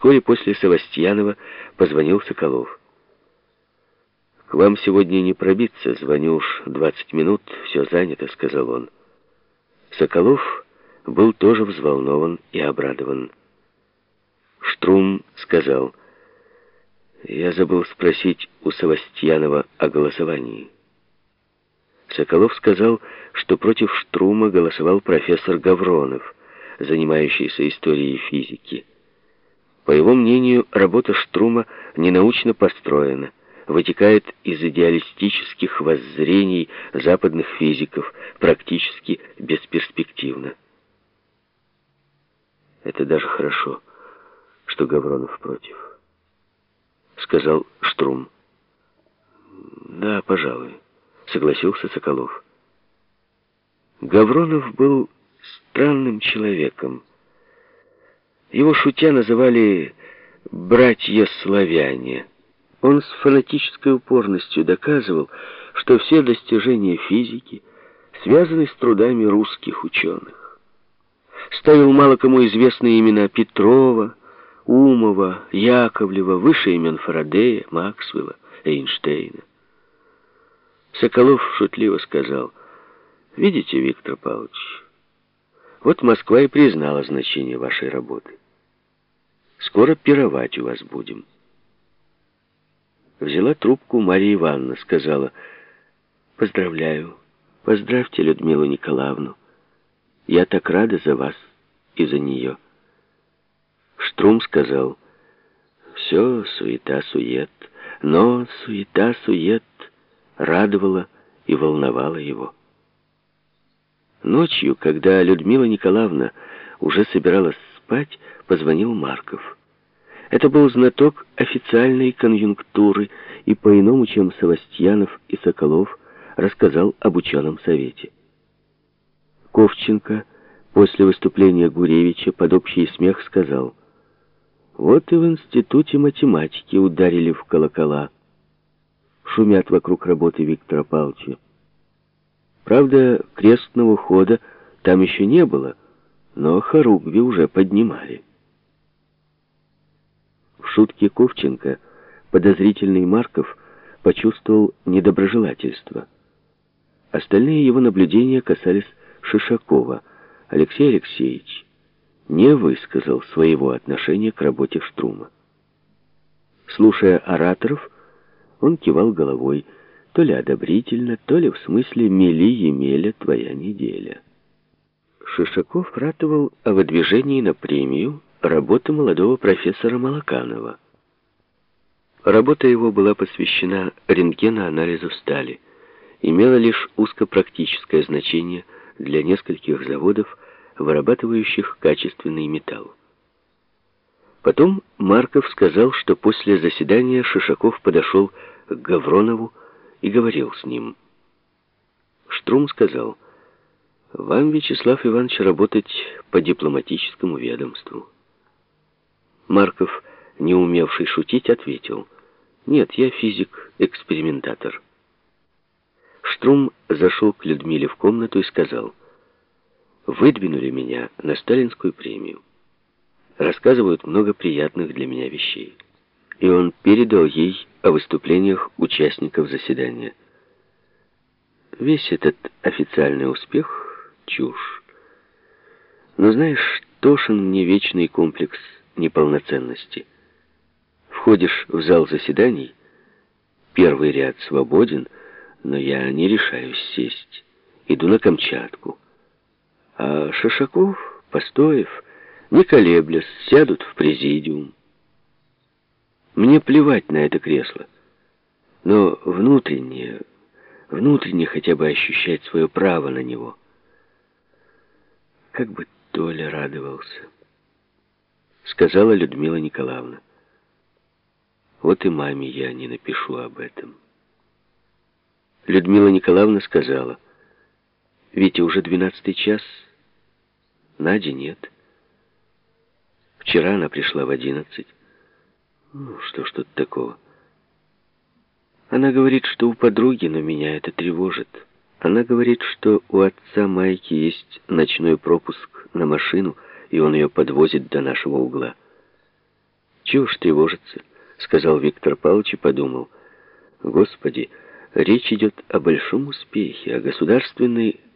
Вскоре после Савастьянова позвонил Соколов. «К вам сегодня не пробиться, звоню уж 20 минут, все занято», — сказал он. Соколов был тоже взволнован и обрадован. Штрум сказал, «Я забыл спросить у Савастьянова о голосовании». Соколов сказал, что против Штрума голосовал профессор Гавронов, занимающийся историей физики. По его мнению, работа Штрума ненаучно построена, вытекает из идеалистических воззрений западных физиков, практически бесперспективно. Это даже хорошо, что Гавронов против, сказал Штрум. Да, пожалуй, согласился Соколов. Гавронов был странным человеком. Его шутя называли «братья-славяне». Он с фанатической упорностью доказывал, что все достижения физики связаны с трудами русских ученых. Ставил мало кому известные имена Петрова, Умова, Яковлева, выше имен Фарадея, Максвелла, Эйнштейна. Соколов шутливо сказал, «Видите, Виктор Павлович, вот Москва и признала значение вашей работы. Скоро пировать у вас будем». Взяла трубку Мария Ивановна, сказала, «Поздравляю, поздравьте Людмилу Николаевну. Я так рада за вас и за нее». Штрум сказал, «Все суета-сует, но суета-сует радовала и волновала его». Ночью, когда Людмила Николаевна уже собиралась спать, позвонил Марков. Это был знаток официальной конъюнктуры и по-иному, чем Савастьянов и Соколов, рассказал об ученом совете. Ковченко после выступления Гуревича под общий смех сказал, «Вот и в институте математики ударили в колокола. Шумят вокруг работы Виктора Павловича. Правда, крестного хода там еще не было, но хоругви уже поднимали». В шутке Ковченко подозрительный Марков почувствовал недоброжелательство. Остальные его наблюдения касались Шишакова. Алексей Алексеевич не высказал своего отношения к работе Штрума. Слушая ораторов, он кивал головой, то ли одобрительно, то ли в смысле «мели Емеля, твоя неделя». Шишаков ратовал о выдвижении на премию работы молодого профессора Малаканова. Работа его была посвящена рентгеноанализу стали, имела лишь узкопрактическое значение для нескольких заводов, вырабатывающих качественный металл. Потом Марков сказал, что после заседания Шишаков подошел к Гавронову и говорил с ним. Штрум сказал, «Вам, Вячеслав Иванович, работать по дипломатическому ведомству». Марков, не умевший шутить, ответил, «Нет, я физик-экспериментатор». Штрум зашел к Людмиле в комнату и сказал, «Выдвинули меня на сталинскую премию. Рассказывают много приятных для меня вещей». И он передал ей о выступлениях участников заседания. Весь этот официальный успех — чушь. Но знаешь, тошен мне вечный комплекс — неполноценности. Входишь в зал заседаний, первый ряд свободен, но я не решаюсь сесть. Иду на Камчатку. А Шишаков, Постоев, не колеблясь, сядут в президиум. Мне плевать на это кресло, но внутренне, внутренне хотя бы ощущать свое право на него. Как бы Толя радовался сказала Людмила Николаевна. Вот и маме я не напишу об этом. Людмила Николаевна сказала, Витя, уже двенадцатый час, Нади нет. Вчера она пришла в одиннадцать. Ну, что ж тут такого? Она говорит, что у подруги, но меня это тревожит. Она говорит, что у отца Майки есть ночной пропуск на машину, и он ее подвозит до нашего угла. «Чего ж тревожиться?» — сказал Виктор Павлович и подумал. «Господи, речь идет о большом успехе, о государственной